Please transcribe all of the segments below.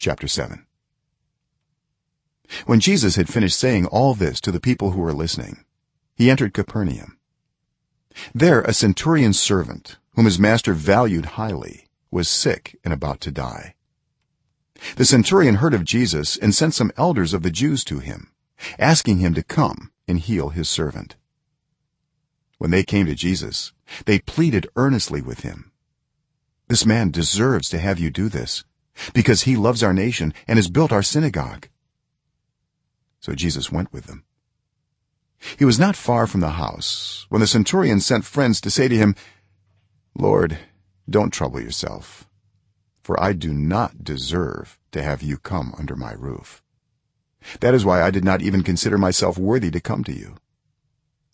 chapter 7 when jesus had finished saying all this to the people who were listening he entered capernaum. There a centurion's servant whom his master valued highly was sick and about to die. The centurion heard of jesus and sent some elders of the jews to him asking him to come and heal his servant. When they came to jesus they pleaded earnestly with him. This man deserves to have you do this because he loves our nation and has built our synagogue. So jesus went with them. He was not far from the house when the centurion sent friends to say to him lord don't trouble yourself for i do not deserve to have you come under my roof. That is why i did not even consider myself worthy to come to you.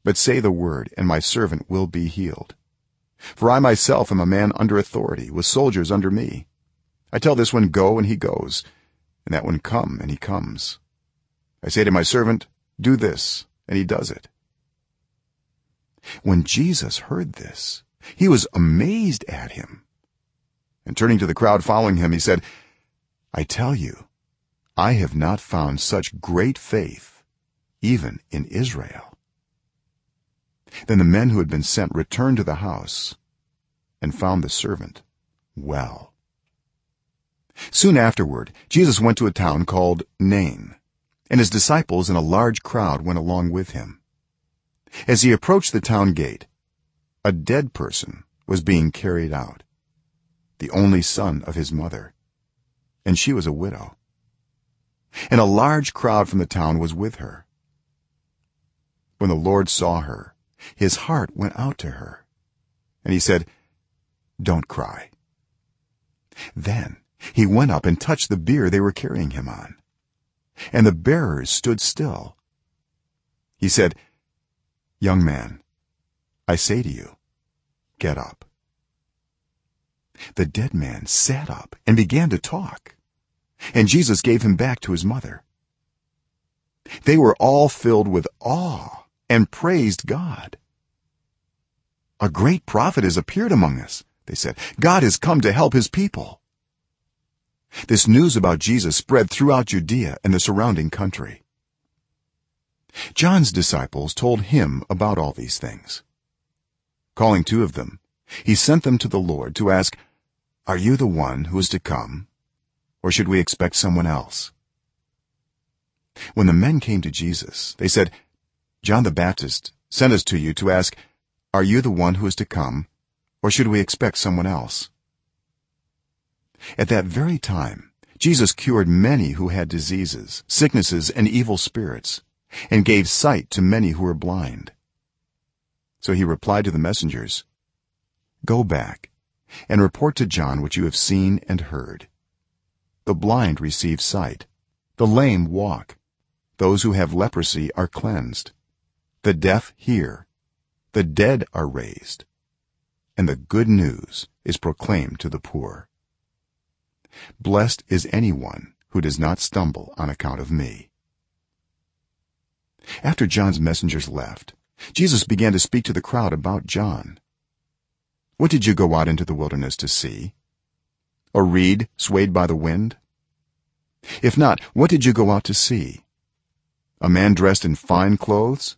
But say the word and my servant will be healed. For i myself am a man under authority with soldiers under me i tell this one go and he goes and that one come and he comes. I say to my servant do this and he does it. When jesus heard this he was amazed at him. And turning to the crowd following him he said i tell you i have not found such great faith even in israel. Then the men who had been sent returned to the house and found the servant well soon afterward jesus went to a town called nain and his disciples and a large crowd went along with him. As he approached the town gate a dead person was being carried out the only son of his mother and she was a widow. And a large crowd from the town was with her. When the lord saw her his heart went out to her and he said don't cry. Then he went up and touched the bier they were carrying him on. And the bearers stood still. He said young man i say to you get up. The dead man sat up and began to talk. And jesus gave him back to his mother. They were all filled with awe and praised god. A great prophet has appeared among us they said. God has come to help his people this news about jesus spread throughout judea and the surrounding country. John's disciples told him about all these things. Calling two of them he sent them to the lord to ask are you the one who is to come or should we expect someone else? When the men came to jesus they said john the baptist sent us to you to ask are you the one who is to come or should we expect someone else at that very time jesus cured many who had diseases sicknesses and evil spirits and gave sight to many who were blind. So he replied to the messengers go back and report to john what you have seen and heard. The blind receive sight the lame walk those who have leprosy are cleansed the deaf hear the dead are raised and the good news is proclaimed to the poor blessed is anyone who does not stumble on account of me. After john's messengers left jesus began to speak to the crowd about john. What did you go out into the wilderness to see? A reed swayed by the wind? If not what did you go out to see? A man dressed in fine clothes?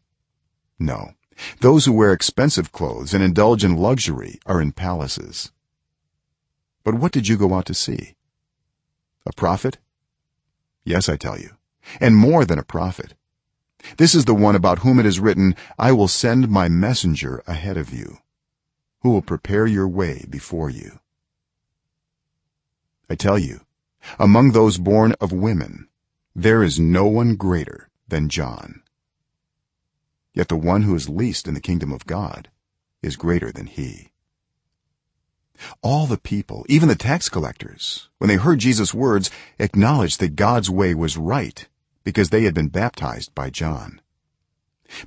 No. Those who wear expensive clothes and indulge in luxury are in palaces. But what did you go out to see a prophet? Yes i tell you. And more than a prophet. This is the one about whom it is written i will send my messenger ahead of you who will prepare your way before you. I tell you among those born of women there is no one greater than john. Yet the one who is least in the kingdom of god is greater than he all the people even the tax collectors when they heard jesus words acknowledged that god's way was right because they had been baptized by john.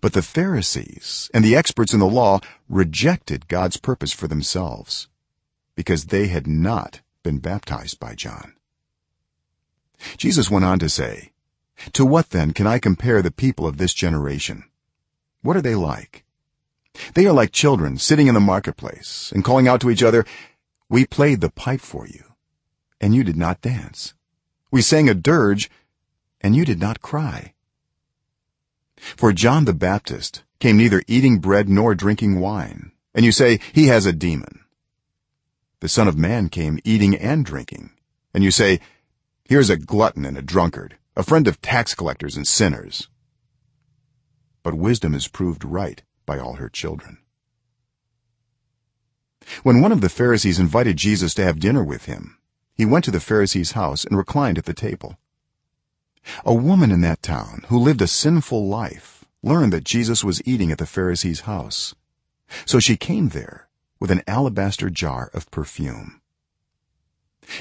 But the pharisees and the experts in the law rejected god's purpose for themselves because they had not been baptized by john. Jesus went on to say to what then can i compare the people of this generation? What are they like they are like children sitting in the marketplace and calling out to each other we played the pipe for you and you did not dance. We sang a dirge and you did not cry. For john the baptist came neither eating bread nor drinking wine and you say he has a demon. The son of man came eating and drinking and you say here's a glutton and a drunkard a friend of tax collectors and sinners. But wisdom is proved right by all her children. When one of the pharisees invited jesus to have dinner with him he went to the pharisee's house and reclined at the table. A woman in that town who lived a sinful life learned that jesus was eating at the pharisee's house. So she came there with an alabaster jar of perfume.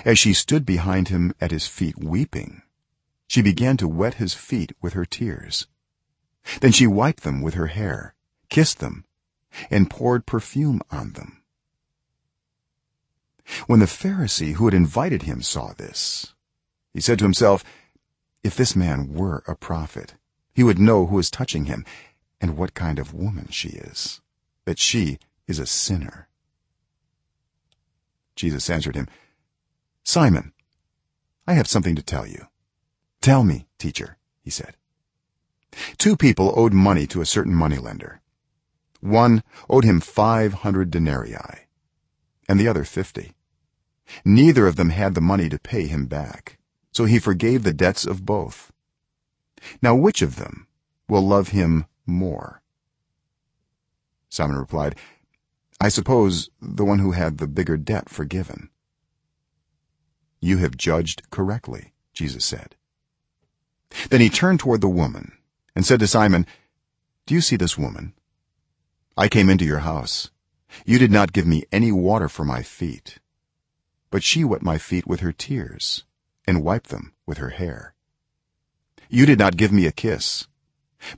As she stood behind him at his feet weeping she began to wet his feet with her tears. Then she wiped them with her hair kissed them and poured perfume on them. When the pharisee who had invited him saw this he said to himself if this man were a prophet he would know who is touching him and what kind of woman she is that she is a sinner. Jesus answered him simon i have something to tell you. Tell me teacher he said. Two people owed money to a certain moneylender one owed him 500 denarii and the other 50 neither of them had the money to pay him back so he forgave the debts of both. Now which of them will love him more? Simon replied i suppose the one who had the bigger debt forgiven. You have judged correctly jesus said. Then he turned toward the woman and said to simon do you see this woman i came into your house. You did not give me any water for my feet. But she wet my feet with her tears and wiped them with her hair. You did not give me a kiss.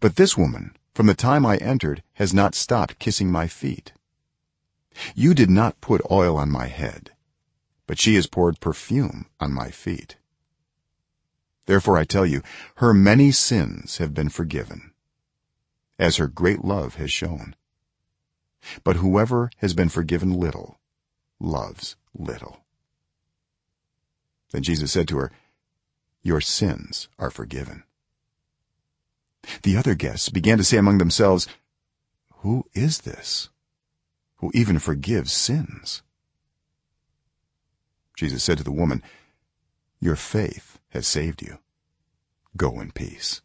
But this woman from the time i entered has not stopped kissing my feet. You did not put oil on my head but she has poured perfume on my feet. Therefore i tell you her many sins have been forgiven as her great love has shown but whoever has been forgiven little loves little. Then jesus said to her your sins are forgiven. The other guests began to say among themselves who is this who even forgives sins? Jesus said to the woman your faith has saved you. Go in peace